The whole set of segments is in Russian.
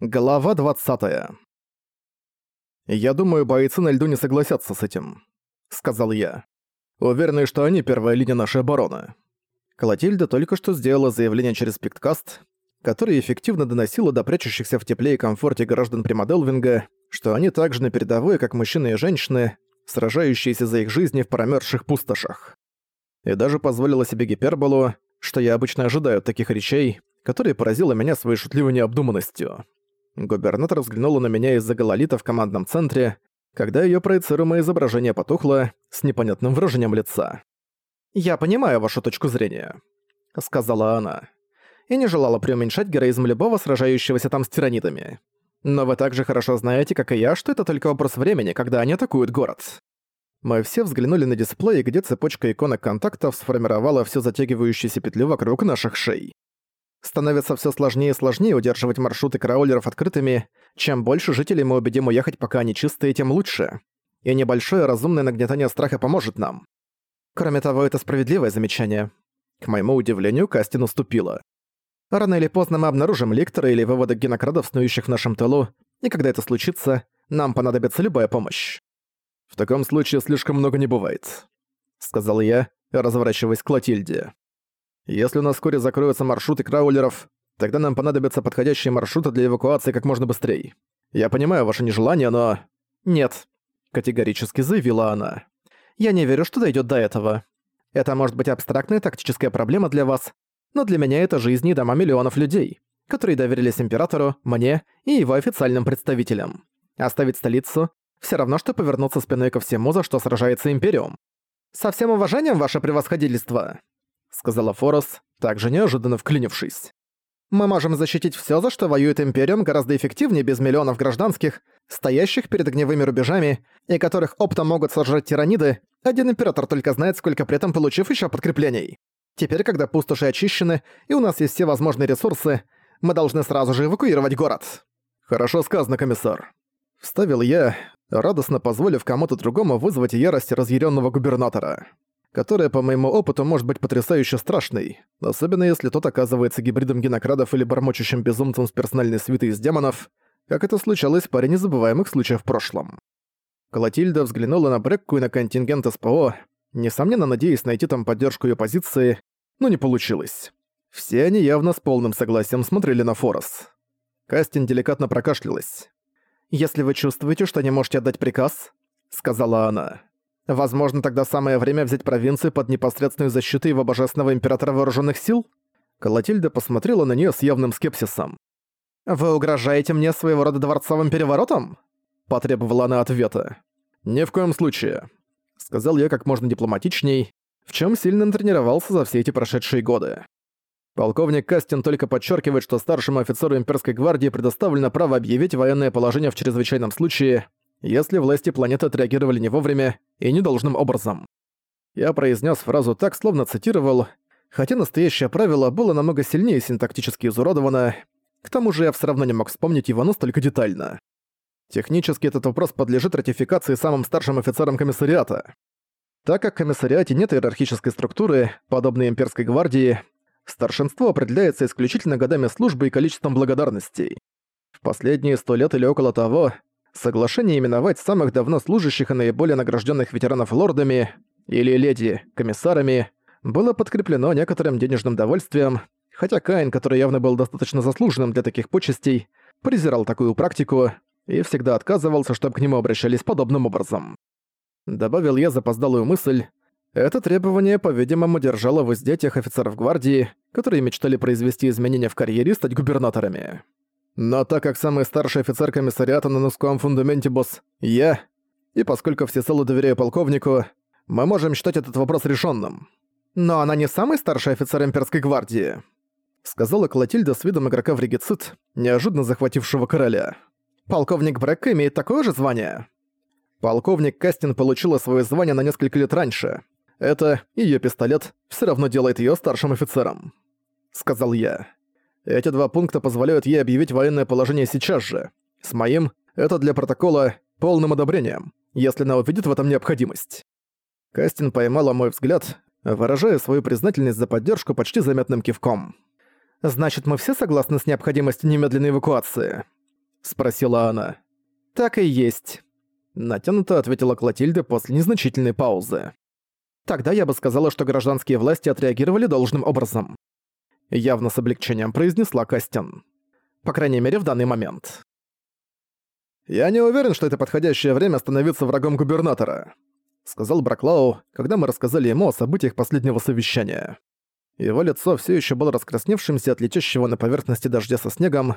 Глава 20. «Я думаю, бойцы на льду не согласятся с этим», — сказал я. «Уверены, что они первая линия нашей обороны». Клотильда только что сделала заявление через пикткаст, которое эффективно доносило до прячущихся в тепле и комфорте граждан Примаделвинга, что они так же на передовой, как мужчины и женщины, сражающиеся за их жизни в промерзших пустошах. И даже позволила себе гиперболу, что я обычно ожидаю таких речей, которые поразила меня своей шутливой необдуманностью. Губернатор взглянула на меня из-за гололита в командном центре, когда её проецируемое изображение потухло с непонятным выражением лица. «Я понимаю вашу точку зрения», — сказала она, и не желала преуменьшать героизм любого сражающегося там с тиранидами. «Но вы также хорошо знаете, как и я, что это только вопрос времени, когда они атакуют город». Мы все взглянули на дисплей, где цепочка иконок контактов сформировала всю затягивающуюся петлю вокруг наших шей. Становится все сложнее и сложнее удерживать маршруты караулеров открытыми. Чем больше жителей мы убедим уехать, пока они чистые, тем лучше. И небольшое разумное нагнетание страха поможет нам. Кроме того, это справедливое замечание. К моему удивлению, Касти наступила. Рано или поздно мы обнаружим ликтора или выводок генокрадов, снующих в нашем тылу, и когда это случится, нам понадобится любая помощь. «В таком случае слишком много не бывает», — сказал я, разворачиваясь к Клотильде. Если у нас вскоре закроются маршруты краулеров, тогда нам понадобятся подходящие маршруты для эвакуации как можно быстрее. Я понимаю ваше нежелание, но... Нет, категорически заявила она. Я не верю, что дойдет до этого. Это может быть абстрактная тактическая проблема для вас, но для меня это жизни и дома миллионов людей, которые доверились императору, мне и его официальным представителям. Оставить столицу — все равно, что повернуться спиной ко всему, за что сражается Империум. «Со всем уважением, ваше превосходительство!» — сказала Форос, также неожиданно вклинившись. «Мы можем защитить всё, за что воюет Империум, гораздо эффективнее без миллионов гражданских, стоящих перед огневыми рубежами, и которых оптом могут сожрать тираниды, один Император только знает, сколько при этом получив ещё подкреплений. Теперь, когда пустоши очищены, и у нас есть все возможные ресурсы, мы должны сразу же эвакуировать город». «Хорошо сказано, комиссар», — вставил я, радостно позволив кому-то другому вызвать ярость разъяренного губернатора которая, по моему опыту, может быть потрясающе страшной, особенно если тот оказывается гибридом генокрадов или бормочущим безумцем с персональной свитой из демонов, как это случалось в паре незабываемых случаев в прошлом. Клотильда взглянула на Брекку и на контингент СПО, несомненно надеясь найти там поддержку ее позиции, но не получилось. Все они явно с полным согласием смотрели на Форос. Кастин деликатно прокашлялась. «Если вы чувствуете, что не можете отдать приказ», — сказала она, Возможно, тогда самое время взять провинцию под непосредственную защиту его божественного императора вооруженных сил? Колотильда посмотрела на нее с явным скепсисом. «Вы угрожаете мне своего рода дворцовым переворотом?» Потребовала она ответа. «Ни в коем случае», — сказал я как можно дипломатичней, в чем сильно тренировался за все эти прошедшие годы. Полковник Кастин только подчеркивает, что старшему офицеру имперской гвардии предоставлено право объявить военное положение в чрезвычайном случае, если власти планеты отреагировали не вовремя и недолжным образом. Я произнес фразу так, словно цитировал, хотя настоящее правило было намного сильнее синтактически изуродовано, к тому же я все равно не мог вспомнить его настолько детально. Технически этот вопрос подлежит ратификации самым старшим офицером комиссариата. Так как в комиссариате нет иерархической структуры, подобной имперской гвардии, старшинство определяется исключительно годами службы и количеством благодарностей. В последние сто лет или около того Соглашение именовать самых давно служащих и наиболее награжденных ветеранов лордами или леди комиссарами было подкреплено некоторым денежным довольствием, хотя Каин, который явно был достаточно заслуженным для таких почестей, презирал такую практику и всегда отказывался, чтобы к нему обращались подобным образом. Добавил я запоздалую мысль. Это требование, по-видимому, держало в узде офицеров гвардии, которые мечтали произвести изменения в карьере и стать губернаторами. Но так как самый старший офицер комиссариата на Нускуам Фундаментибус — я, и поскольку всецело доверяю полковнику, мы можем считать этот вопрос решенным. Но она не самый старший офицер имперской гвардии, сказала Клотильда с видом игрока в регицит, неожиданно захватившего короля. Полковник Брэк имеет такое же звание. Полковник Кастин получила свое звание на несколько лет раньше. Это ее пистолет все равно делает ее старшим офицером, сказал я. Эти два пункта позволяют ей объявить военное положение сейчас же. С моим это для протокола полным одобрением, если она увидит в этом необходимость. Кастин поймала мой взгляд, выражая свою признательность за поддержку почти заметным кивком. «Значит, мы все согласны с необходимостью немедленной эвакуации?» спросила она. «Так и есть», — натянуто ответила Клотильда после незначительной паузы. «Тогда я бы сказала, что гражданские власти отреагировали должным образом». Явно с облегчением произнесла Костян. По крайней мере, в данный момент. «Я не уверен, что это подходящее время становиться врагом губернатора», сказал Браклау, когда мы рассказали ему о событиях последнего совещания. Его лицо все еще было раскрасневшимся от летящего на поверхности дождя со снегом,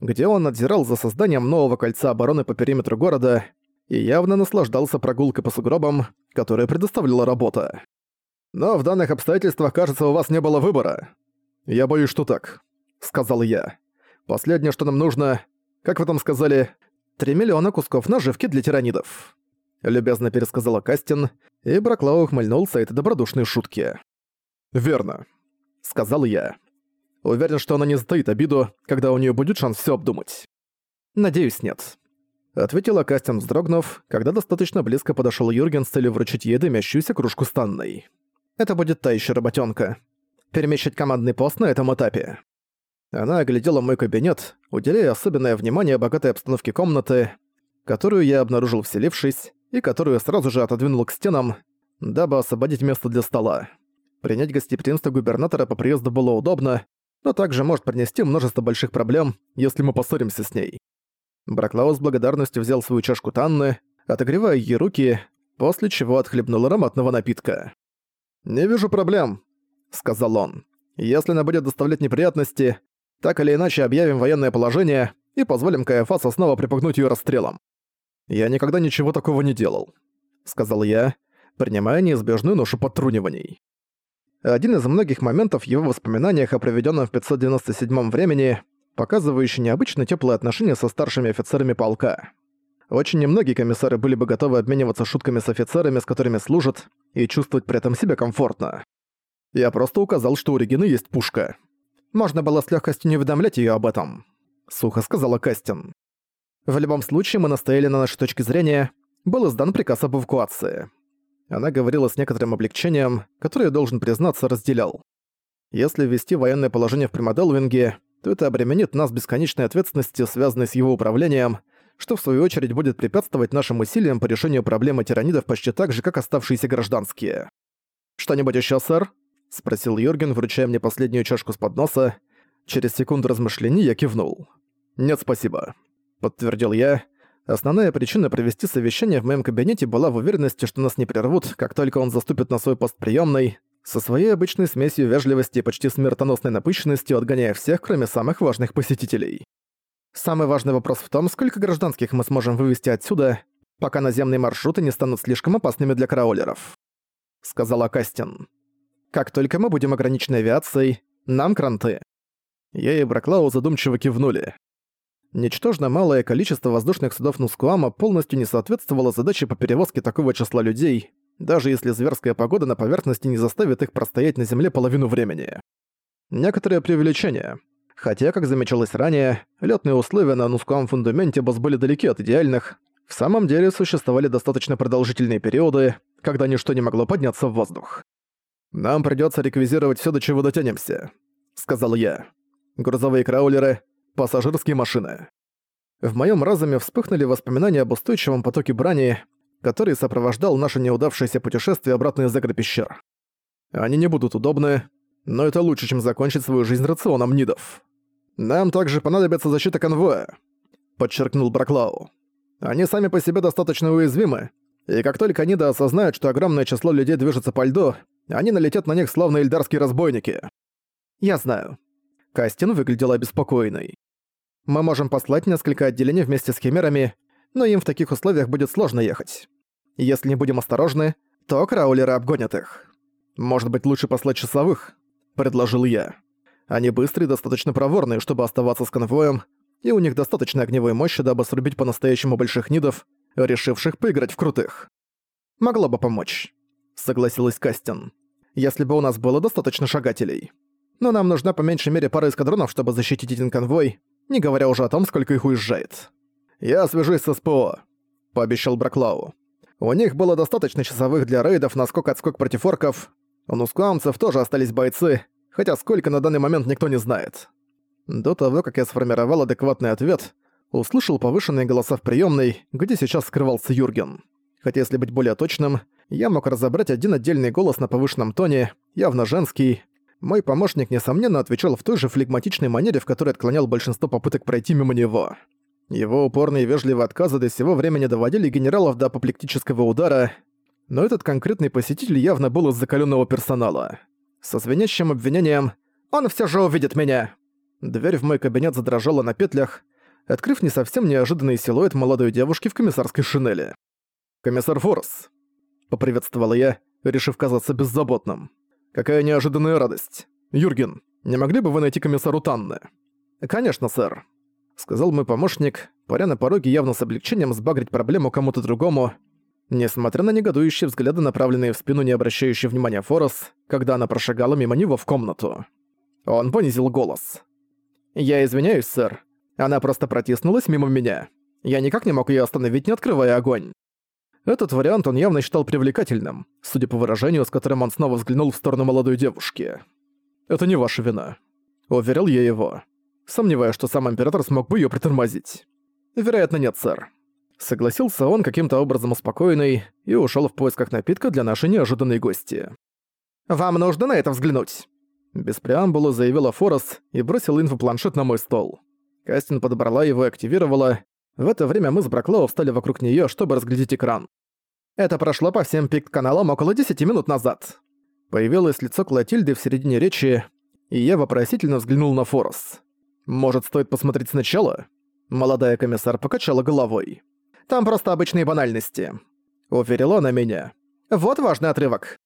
где он надзирал за созданием нового кольца обороны по периметру города и явно наслаждался прогулкой по сугробам, которую предоставляла работа. «Но в данных обстоятельствах, кажется, у вас не было выбора». «Я боюсь, что так», — сказал я. «Последнее, что нам нужно, как вы там сказали, три миллиона кусков наживки для тиранидов». Любезно пересказала Кастин, и Браклау ухмыльнулся этой добродушной шутки. «Верно», — сказал я. Уверен, что она не затаит обиду, когда у нее будет шанс все обдумать. «Надеюсь, нет», — ответила Кастин, вздрогнув, когда достаточно близко подошел Юрген с целью вручить ей дымящуюся кружку станной. «Это будет та еще работенка. Перемещать командный пост на этом этапе». Она оглядела мой кабинет, уделяя особенное внимание богатой обстановке комнаты, которую я обнаружил вселившись, и которую сразу же отодвинул к стенам, дабы освободить место для стола. Принять гостеприимство губернатора по приезду было удобно, но также может принести множество больших проблем, если мы поссоримся с ней. Браклау с благодарностью взял свою чашку Танны, отогревая ей руки, после чего отхлебнул ароматного напитка. «Не вижу проблем», — сказал он. «Если она будет доставлять неприятности, так или иначе объявим военное положение и позволим Каэфасу снова припугнуть ее расстрелом». «Я никогда ничего такого не делал», — сказал я, принимая неизбежную ношу подтруниваний. Один из многих моментов в его воспоминаниях о проведенном в 597 времени, показывающий необычно теплые отношения со старшими офицерами полка. Очень немногие комиссары были бы готовы обмениваться шутками с офицерами, с которыми служат, и чувствовать при этом себя комфортно. Я просто указал, что у Регины есть пушка. Можно было с легкостью не уведомлять ее об этом. Сухо сказала Кастин. В любом случае, мы настояли на нашей точке зрения. Был издан приказ об эвакуации. Она говорила с некоторым облегчением, которое, я должен признаться, разделял. Если ввести военное положение в Примаделвинге, то это обременит нас бесконечной ответственностью, связанной с его управлением, что в свою очередь будет препятствовать нашим усилиям по решению проблемы тиранидов почти так же, как оставшиеся гражданские. «Что-нибудь еще, сэр?» — спросил Йорген, вручая мне последнюю чашку с подноса. Через секунду размышлений я кивнул. «Нет, спасибо», — подтвердил я, Основная причина провести совещание в моем кабинете была в уверенности, что нас не прервут, как только он заступит на свой пост приемной, со своей обычной смесью вежливости и почти смертоносной напыщенностью отгоняя всех, кроме самых важных посетителей. Самый важный вопрос в том, сколько гражданских мы сможем вывести отсюда, пока наземные маршруты не станут слишком опасными для краулеров. Сказала Кастин. Как только мы будем ограничены авиацией, нам кранты. Я и Браклау задумчиво кивнули. Ничтожно малое количество воздушных судов Нускуама полностью не соответствовало задаче по перевозке такого числа людей, даже если зверская погода на поверхности не заставит их простоять на земле половину времени. Некоторые преувеличения. Хотя, как замечалось ранее, лётные условия на Нускуам фундаменте босс были далеки от идеальных, в самом деле существовали достаточно продолжительные периоды, когда ничто не могло подняться в воздух. «Нам придётся реквизировать всё, до чего дотянемся», — сказал я. «Грузовые краулеры, пассажирские машины. В моем разуме вспыхнули воспоминания об устойчивом потоке брани, который сопровождал наше неудавшееся путешествие обратно из агропещер. Они не будут удобны, но это лучше, чем закончить свою жизнь рационом нидов. Нам также понадобится защита конвоя, подчеркнул Браклау. Они сами по себе достаточно уязвимы, и как только ниды осознают, что огромное число людей движется по льду, они налетят на них словно эльдарские разбойники. Я знаю. Кастин выглядела обеспокоенной. Мы можем послать несколько отделений вместе с химерами, но им в таких условиях будет сложно ехать. Если не будем осторожны, то краулеры обгонят их. Может быть, лучше послать часовых?» – предложил я. Они быстрые и достаточно проворные, чтобы оставаться с конвоем, и у них достаточно огневой мощи, дабы срубить по-настоящему больших нидов, решивших поиграть в крутых. «Могло бы помочь», — согласилась Кастин. «Если бы у нас было достаточно шагателей. Но нам нужна по меньшей мере пара эскадронов, чтобы защитить один конвой, не говоря уже о том, сколько их уезжает. «Я свяжусь с СПО», — пообещал Браклау. «У них было достаточно часовых для рейдов на скок-отскок против орков. У нускуамцев тоже остались бойцы, хотя сколько на данный момент никто не знает». До того, как я сформировал адекватный ответ, услышал повышенные голоса в приёмной, где сейчас скрывался Юрген. Хотя, если быть более точным, я мог разобрать один отдельный голос на повышенном тоне, явно женский. Мой помощник, несомненно, отвечал в той же флегматичной манере, в которой отклонял большинство попыток пройти мимо него. Его упорные и вежливые отказы до сего времени доводили генералов до апоплектического удара, но этот конкретный посетитель явно был из закалённого персонала. Со звенящим обвинением «Он всё же увидит меня!» Дверь в мой кабинет задрожала на петлях, открыв не совсем неожиданный силуэт молодой девушки в комиссарской шинели. «Комиссар Форс», — поприветствовала я, решив казаться беззаботным. «Какая неожиданная радость. Юрген, не могли бы вы найти комиссару Танны?» «Конечно, сэр», — сказал мой помощник, паря на пороге явно с облегчением сбагрить проблему кому-то другому, несмотря на негодующие взгляды, направленные в спину не обращающие внимания Форос, когда она прошагала мимо него в комнату. Он понизил голос. «Я извиняюсь, сэр. Она просто протиснулась мимо меня. Я никак не мог её остановить, не открывая огонь». Этот вариант он явно считал привлекательным, судя по выражению, с которым он снова взглянул в сторону молодой девушки. «Это не ваша вина», — уверил я его. Сомневаюсь, что сам Император смог бы её притормозить. «Вероятно, нет, сэр». Согласился он каким-то образом успокоенный и ушёл в поисках напитка для нашей неожиданной гости. «Вам нужно на это взглянуть!» Без преамбулы заявила Форос и бросила инфопланшет на мой стол. Кастин подобрала его и активировала. В это время мы с Браклоу встали вокруг неё, чтобы разглядеть экран. Это прошло по всем пикт-каналам около 10 минут назад. Появилось лицо Клотильды в середине речи, и я вопросительно взглянул на Форос. «Может, стоит посмотреть сначала?» Молодая комиссар покачала головой. «Там просто обычные банальности», — уверила она меня. «Вот важный отрывок.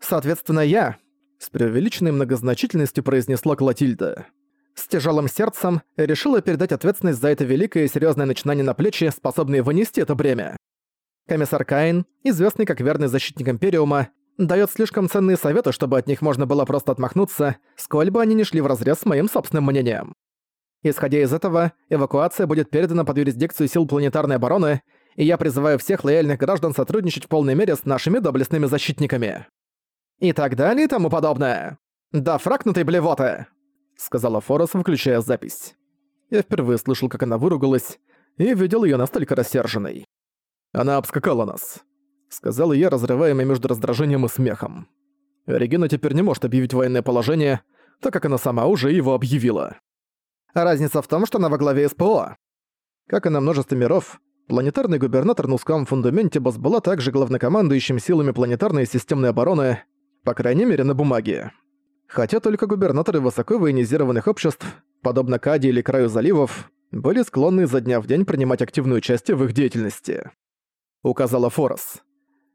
Соответственно, я, с преувеличенной многозначительностью произнесла Клотильда. С тяжелым сердцем решила передать ответственность за это великое и серьезное начинание на плечи, способные вынести это бремя. Комиссар Каин, известный как верный защитник Империума, дает слишком ценные советы, чтобы от них можно было просто отмахнуться, сколь бы они ни шли вразрез с моим собственным мнением. Исходя из этого, эвакуация будет передана под юрисдикцию сил планетарной обороны, и я призываю всех лояльных граждан сотрудничать в полной мере с нашими доблестными защитниками и так далее и тому подобное. Да фракнутой блевоты!» — сказала Форос, выключая запись. Я впервые слышал, как она выругалась, и видел ее настолько рассерженной. «Она обскакала нас», — сказал я, разрываемый между раздражением и смехом. Регина теперь не может объявить военное положение, так как она сама уже его объявила. Разница в том, что она во главе СПО. Как и на множестве миров, планетарный губернатор на узком фундаменте Босс была также главнокомандующим силами планетарной и системной обороны, по крайней мере, на бумаге. Хотя только губернаторы высоко военизированных обществ, подобно Каде или Краю заливов, были склонны за дня в день принимать активное участие в их деятельности. Указала Форос.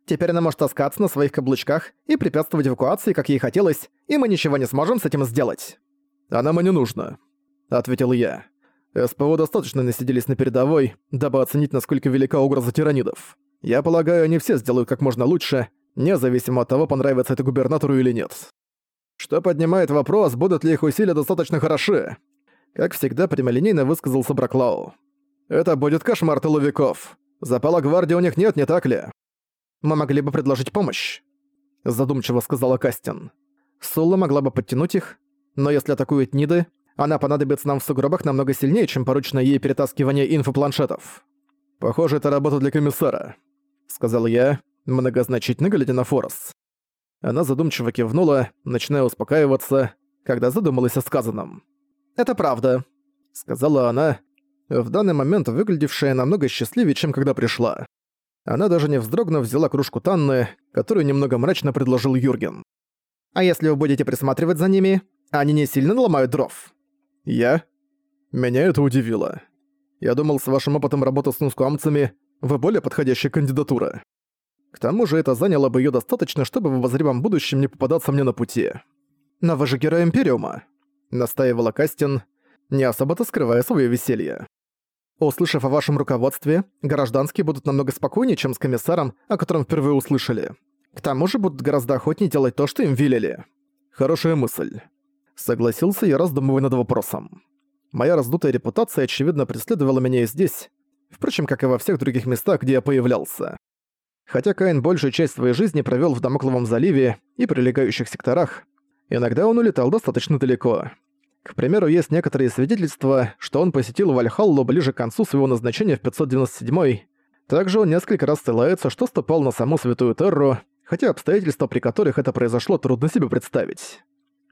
Теперь она может таскаться на своих каблучках и препятствовать эвакуации, как ей хотелось, и мы ничего не сможем с этим сделать. «А нам и не нужно», — ответил я. СПО достаточно насиделись на передовой, дабы оценить, насколько велика угроза тиранидов. Я полагаю, они все сделают как можно лучше, независимо от того, понравится это губернатору или нет. Что поднимает вопрос, будут ли их усилия достаточно хороши. Как всегда, прямолинейно высказался Браклау. «Это будет кошмар тыловиков. Запала гвардии у них нет, не так ли?» «Мы могли бы предложить помощь», — задумчиво сказала Кастин. «Сулла могла бы подтянуть их, но если атакуют Ниды, она понадобится нам в сугробах намного сильнее, чем поручено ей перетаскивание инфопланшетов». «Похоже, это работа для комиссара», — сказал я, многозначительно глядя на Форос. Она задумчиво кивнула, начиная успокаиваться, когда задумалась о сказанном. «Это правда», — сказала она, в данный момент выглядевшая намного счастливее, чем когда пришла. Она даже не вздрогнув взяла кружку Танны, которую немного мрачно предложил Юрген. «А если вы будете присматривать за ними, они не сильно наломают дров?» «Я?» Меня это удивило. Я думал, с вашим опытом работы с нускуамцами вы более подходящая кандидатура. К тому же это заняло бы её достаточно, чтобы в обозримом будущем не попадаться мне на пути. «Но вы же герой Империума», — настаивала Кастин, не особо-то скрывая своё веселье. «Услышав о вашем руководстве, гражданские будут намного спокойнее, чем с комиссаром, о котором впервые услышали. К тому же будут гораздо охотнее делать то, что им велели». «Хорошая мысль», — согласился я, раздумывая над вопросом. Моя раздутая репутация, очевидно, преследовала меня и здесь, впрочем, как и во всех других местах, где я появлялся. Хотя Каин большую часть своей жизни провёл в Дамокловом заливе и прилегающих секторах, иногда он улетал достаточно далеко. К примеру, есть некоторые свидетельства, что он посетил Вальхаллу ближе к концу своего назначения в 597 Также он несколько раз ссылается, что ступал на саму Святую Терру, хотя обстоятельства, при которых это произошло, трудно себе представить.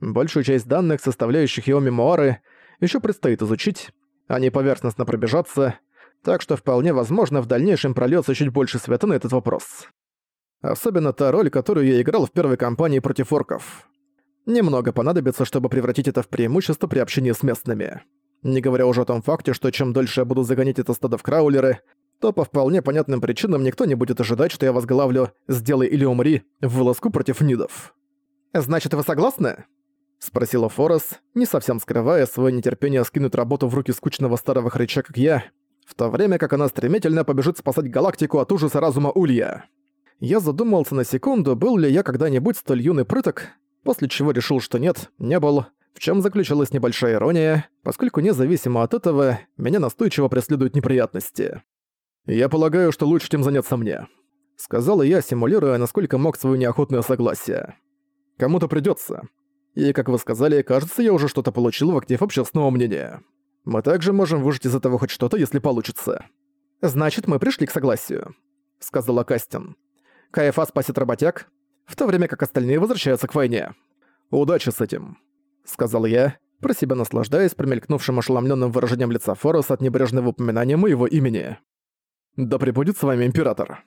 Большую часть данных, составляющих его мемуары, еще предстоит изучить, а не поверхностно пробежаться, так что вполне возможно в дальнейшем прольется чуть больше света на этот вопрос. Особенно та роль, которую я играл в первой кампании против орков. Немного понадобится, чтобы превратить это в преимущество при общении с местными. Не говоря уже о том факте, что чем дольше я буду загонять это стадо в краулеры, то по вполне понятным причинам никто не будет ожидать, что я возглавлю «Сделай или умри» в вылазку против нидов. «Значит, вы согласны?» — спросила Форес, не совсем скрывая свое нетерпение скинуть работу в руки скучного старого хрыча, как я, в то время как она стремительно побежит спасать галактику от ужаса разума Улья. Я задумался на секунду, был ли я когда-нибудь столь юный прыток, после чего решил, что нет, не был, в чем заключалась небольшая ирония, поскольку независимо от этого, меня настойчиво преследуют неприятности. «Я полагаю, что лучше тем заняться мне», — сказала я, симулируя, насколько мог свое неохотное согласие. «Кому-то придётся. И, как вы сказали, кажется, я уже что-то получил в актив общественного мнения. Мы также можем выжать из этого хоть что-то, если получится». «Значит, мы пришли к согласию», — сказала Кастин. «КФА спасет работяг, в то время как остальные возвращаются к войне. Удачи с этим», — сказал я, про себя наслаждаясь промелькнувшим ошеломленным выражением лица Фороса от небрежного упоминания моего имени. «Да пребудет с вами Император».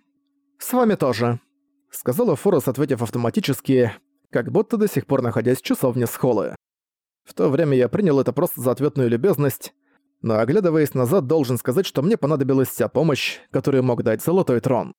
«С вами тоже», — сказала Форос, ответив автоматически, как будто до сих пор находясь в часовне Схолы. В то время я принял это просто за ответную любезность, но оглядываясь назад, должен сказать, что мне понадобилась вся помощь, которую мог дать Золотой Трон.